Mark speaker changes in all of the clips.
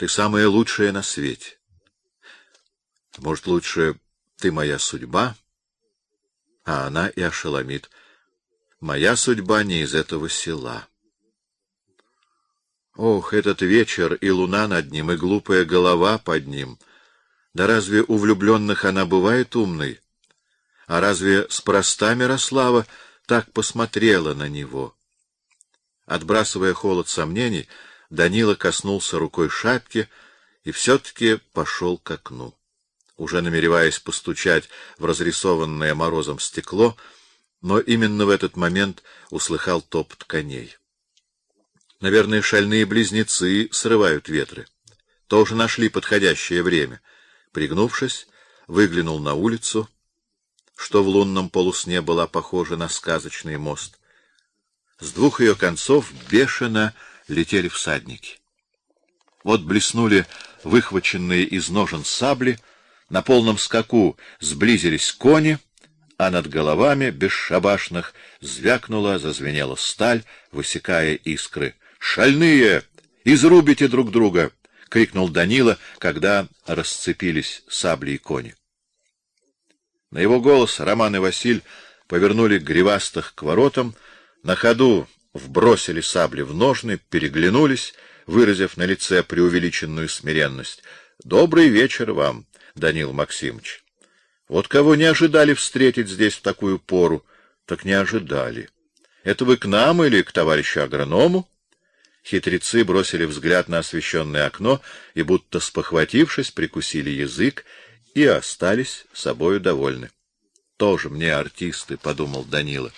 Speaker 1: Ты самая лучшая на свете. Может, лучше ты моя судьба? А она и ошеломит. Моя судьба не из этого села. Ох, этот вечер, и луна над ним, и глупая голова под ним. Да разве у влюбленных она бывает умной? А разве спроста Мирослава так посмотрела на него? Отбрасывая холод сомнений, Данила коснулся рукой шапки и все-таки пошел к окну. Уже намереваясь постучать в разрисованное морозом стекло, но именно в этот момент услыхал топот коней. Наверное, шальные близнецы срывают ветры. Тоже нашли подходящее время. Пригнувшись, выглянул на улицу, что в лунном полусне была похожа на сказочный мост. С двух ее концов бешено летели всадники. Вот блеснули выхваченные из ножен сабли, на полном скаку сблизились кони, а над головами бесшабашных звякнула, зазвенела сталь, высекая искры. Шальные, изрубите друг друга, крикнул Данила, когда расцепились сабли и кони. На его голос Роман и Василь повернули гривастых к воротам, на ходу вбросили сабли в ножны, переглянулись, выразив на лице преувеличенную смиренность. Добрый вечер вам, Данил Максимович. Вот кого не ожидали встретить здесь в такую пору, так не ожидали. Это вы к нам или к товарищу агроному? Хитрецы бросили взгляд на освещенное окно и, будто спохватившись, прикусили язык и остались собою довольны. Тоже мне артисты, подумал Данила.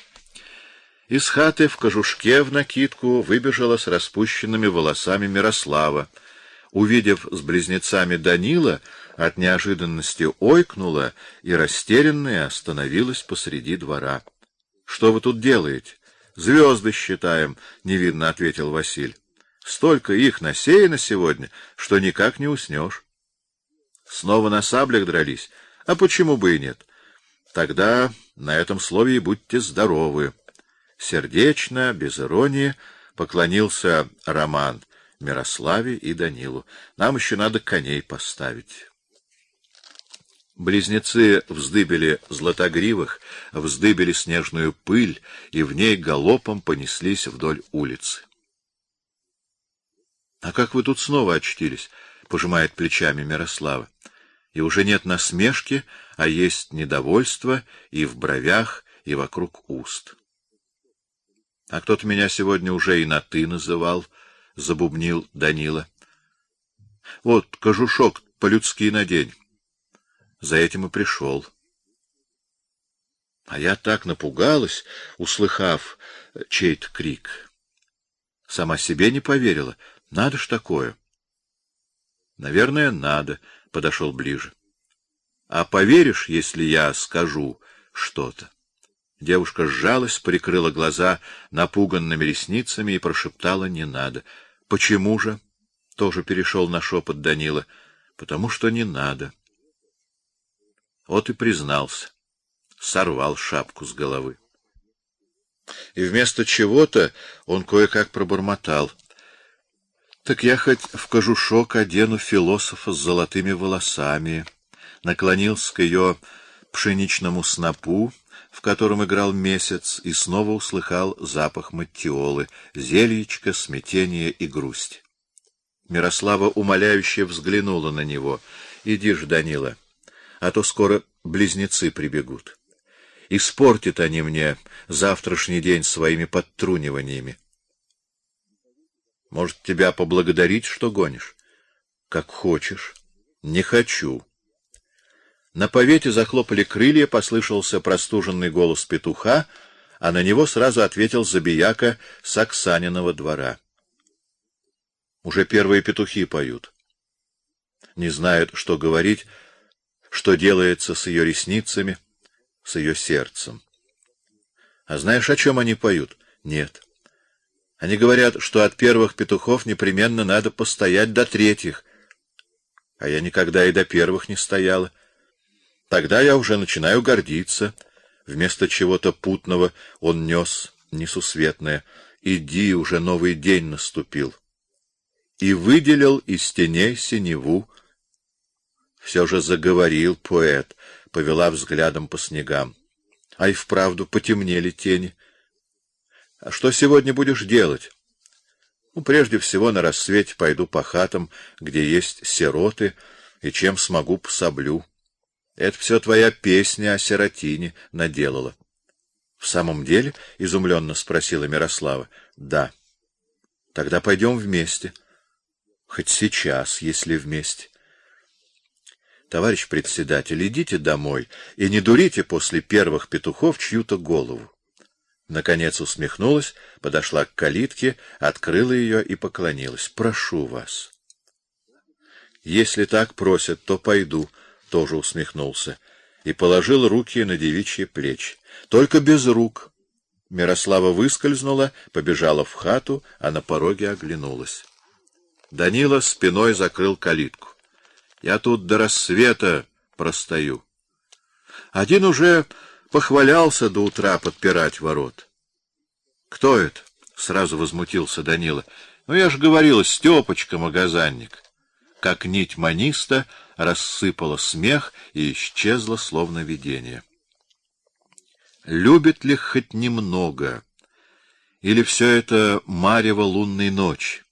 Speaker 1: Из хаты в кожушке в накидку выбежала с распущенными волосами Мирослава. Увидев с близнецами Данила, от неожиданности ойкнула и растерянная остановилась посреди двора. Что вы тут делаете? Звезды считаем, невинно ответил Василь. Столько их насеяно сегодня, что никак не уснешь. Снова на саблях дрались, а почему бы и нет? Тогда на этом слове и будьте здоровы. Сердечно, без иронии поклонился Роман Мирославе и Данилу. Нам еще надо коней поставить. Близнецы вздыбили златогривых, вздыбили снежную пыль и в ней галопом понеслись вдоль улицы. А как вы тут снова очтились? пожимает плечами Мирослава. И уже нет насмешки, а есть недовольство и в бровях, и вокруг уст. А кто-то меня сегодня уже и на ты называл, забубнил Данила. Вот кожушок по-людски надень. За этим и пришел. А я так напугалась, услыхав чей-то крик. Сама себе не поверила. Надо ж такое. Наверное, надо, подошел ближе. А поверишь, если я скажу что-то? Девушка сжалась, прикрыла глаза напуганными ресницами и прошептала: "Не надо". Почему же? Тоже перешел на шепот Данила. Потому что не надо. Вот и признался. Сорвал шапку с головы. И вместо чего-то он кое-как пробормотал: так я хоть в кожушок одену философа с золотыми волосами, наклонился к ее пшеничному снопу, в котором играл месяц, и снова услыхал запах маттиолы, зельечко, смятение и грусть. Мирослава умоляюще взглянула на него: "Иди ж, Данила, а то скоро близнецы прибегут. Испортят они мне завтрашний день своими подтруниваниями. Может, тебя поблагодарить, что гонишь? Как хочешь. Не хочу. На повете захлопали крылья, послышался простуженный голос петуха, а на него сразу ответил забияка с Оксаниного двора. Уже первые петухи поют. Не знают, что говорить, что делается с ее ресницами, с ее сердцем. А знаешь, о чем они поют? Нет. Они говорят, что от первых петухов непременно надо постоять до третьих. А я никогда и до первых не стояла. Тогда я уже начинаю гордиться. Вместо чего-то путного он нес несусветное: "Иди, уже новый день наступил". и выделил из теней синеву. Все же заговорил поэт, повела взглядом по снегам. А и вправду потемнели тени. А что сегодня будешь делать? Ну, прежде всего, на рассвете пойду по хатам, где есть сироты, и чем смогу пособлю. Это все твоя песня о сиротине наделала. — В самом деле? — изумленно спросила Мирослава. — Да. — Тогда пойдем вместе. — Хоть сейчас, если вместе. Товарищ председатель, идите домой и не дурите после первых петухов чью-то голову. Наконец усмехнулась, подошла к калитке, открыла ее и поклонилась. Прошу вас. Если так просят, то пойду, тоже усмехнулся и положил руки на девичьи плечи. Только без рук. Мирослава выскользнула, побежала в хату, а на пороге оглянулась. Данила спиной закрыл калитку. Я тут до рассвета простою. Один уже похвалялся до утра подпирать ворот. Кто это? Сразу возмутился Данила. Ну я ж говорил, Стёпочка магазинник. Как нить маниста рассыпала смех и исчезла словно видение. Любит ли хоть немного? Или все это марево лунной ночи?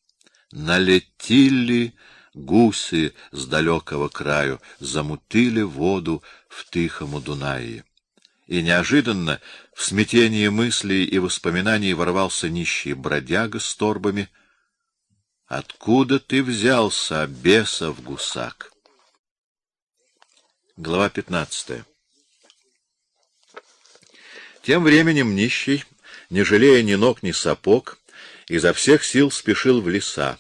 Speaker 1: Налетели гуси с далекого краю замутили воду в тихому Дунае. И неожиданно в смятении мыслей и воспоминаний ворвался нищий бродяга с торбами. Откуда ты взялся, бесов гусак? Глава пятнадцатая. Тем временем нищий, не жалея ни ног, ни сапог, изо всех сил спешил в леса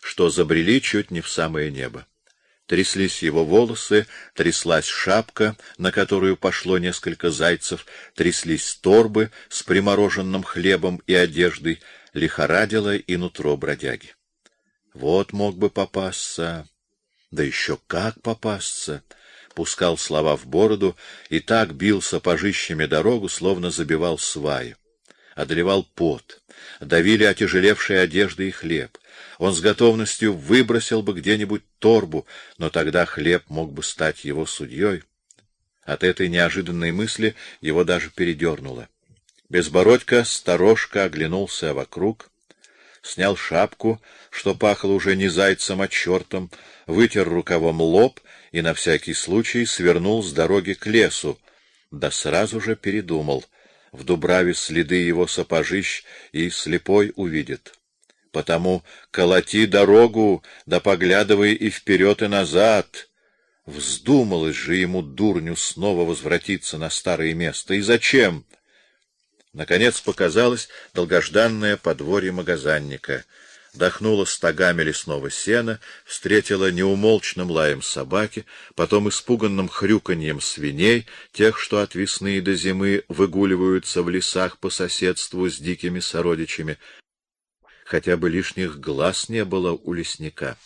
Speaker 1: что забрели чуть не в самое небо. Тряслись его волосы, тряслась шапка, на которую пошло несколько зайцев, тряслись торбы с примороженным хлебом и одеждой, лихорадило и нутро бродяги. Вот мог бы попасться, да еще как попасться! Пускал слова в бороду и так бил сапожищами дорогу, словно забивал сваи. Одолевал пот, давили отяжелевшие одежды и хлеб. Он с готовностью выбросил бы где-нибудь торбу, но тогда хлеб мог бы стать его судьей. От этой неожиданной мысли его даже передернуло. Безбородько сторожко оглянулся вокруг, снял шапку, что пахло уже не зайцем, а чертом, вытер рукавом лоб и на всякий случай свернул с дороги к лесу, да сразу же передумал. В Дубраве следы его сапожищ и слепой увидит. Потому колоти дорогу, да поглядывай и вперед, и назад. Вздумалось же ему, дурню, снова возвратиться на старое место. И зачем? Наконец показалось долгожданное подворье магазинника. Дохнуло стогами лесного сена, встретила неумолчным лаем собаки, потом испуганным хрюканьем свиней, тех, что от весны до зимы выгуливаются в лесах по соседству с дикими сородичами хотя бы лишних глаз не было у лесника.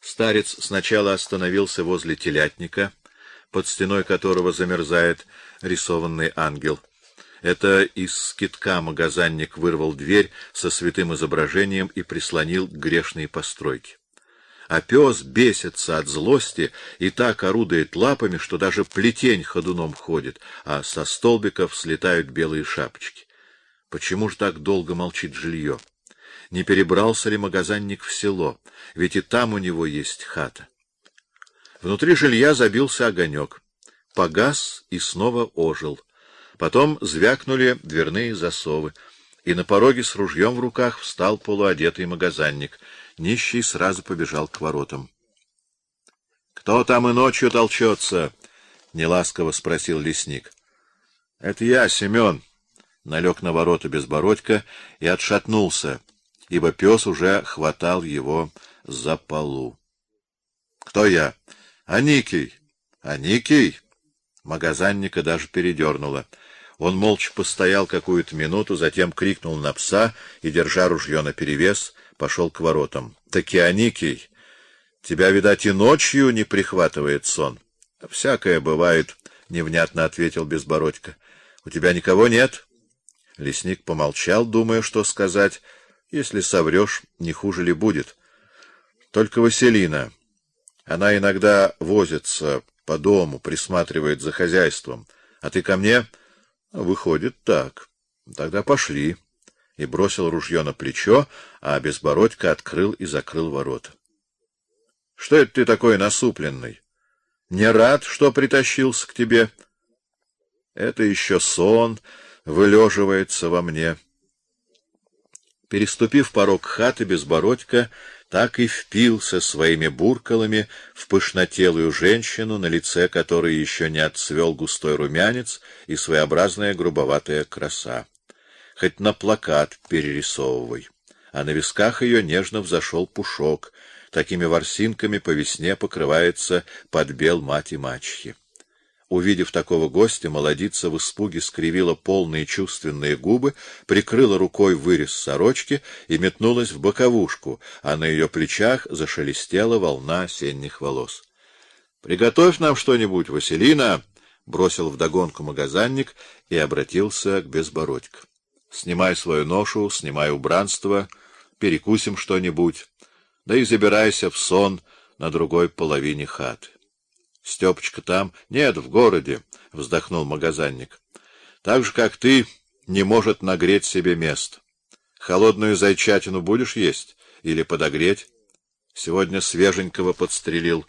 Speaker 1: Старец сначала остановился возле телятника, под стеной которого замерзает рисованный ангел. Это из скитка магазинник вырвал дверь со святым изображением и прислонил к грешной постройке. А пес бесится от злости и так орудует лапами, что даже плетень ходуном ходит, а со столбиков слетают белые шапочки. Почему же так долго молчит жилье? Не перебрался ли магазинник в село? Ведь и там у него есть хата. Внутри жилья забился огонек. Погас и снова ожил. Потом звякнули дверные засовы, и на пороге с ружьем в руках встал полуодетый магазинник. Нищий сразу побежал к воротам. — Кто там и ночью толчется? — неласково спросил лесник. — Это я, Семен налег на ворота Безбородько и отшатнулся, ибо пес уже хватал его за полу. — Кто я? — Аникий. — Аникий? Магазинника даже передернуло. Он молча постоял какую-то минуту, затем крикнул на пса и, держа ружье наперевес, пошел к воротам. — Таки, Аникий, тебя, видать, и ночью не прихватывает сон. — Всякое бывает, — невнятно ответил Безбородько. — У тебя никого нет? — Лесник помолчал, думая, что сказать, Если соврешь, не хуже ли будет. Только Василина. Она иногда возится по дому, присматривает за хозяйством. А ты ко мне? Выходит так. Тогда пошли. И бросил ружье на плечо, а Безбородько открыл и закрыл ворота. Что это ты такой насупленный? Не рад, что притащился к тебе? Это еще сон вылеживается во мне. Переступив порог хаты, Безбородько так и впился своими буркалами в пышнотелую женщину, на лице которой еще не отцвел густой румянец и своеобразная грубоватая краса. Хоть на плакат перерисовывай. А на висках ее нежно взошел пушок, такими ворсинками по весне покрывается подбел мать и мачехи. Увидев такого гостя, молодица в испуге скривила полные чувственные губы, прикрыла рукой вырез сорочки и метнулась в боковушку, а на ее плечах зашелестела волна осенних волос. — Приготовь нам что-нибудь, Василина! — бросил вдогонку магазинник и обратился к Безбородько. — Снимай свою ношу, снимай убранство, перекусим что-нибудь, да и забирайся в сон на другой половине хаты. Стёпочка там? Нет, в городе, вздохнул магазинник. Так же как ты, не может нагреть себе место. Холодную зайчатину будешь есть или подогреть? Сегодня свеженького подстрелил.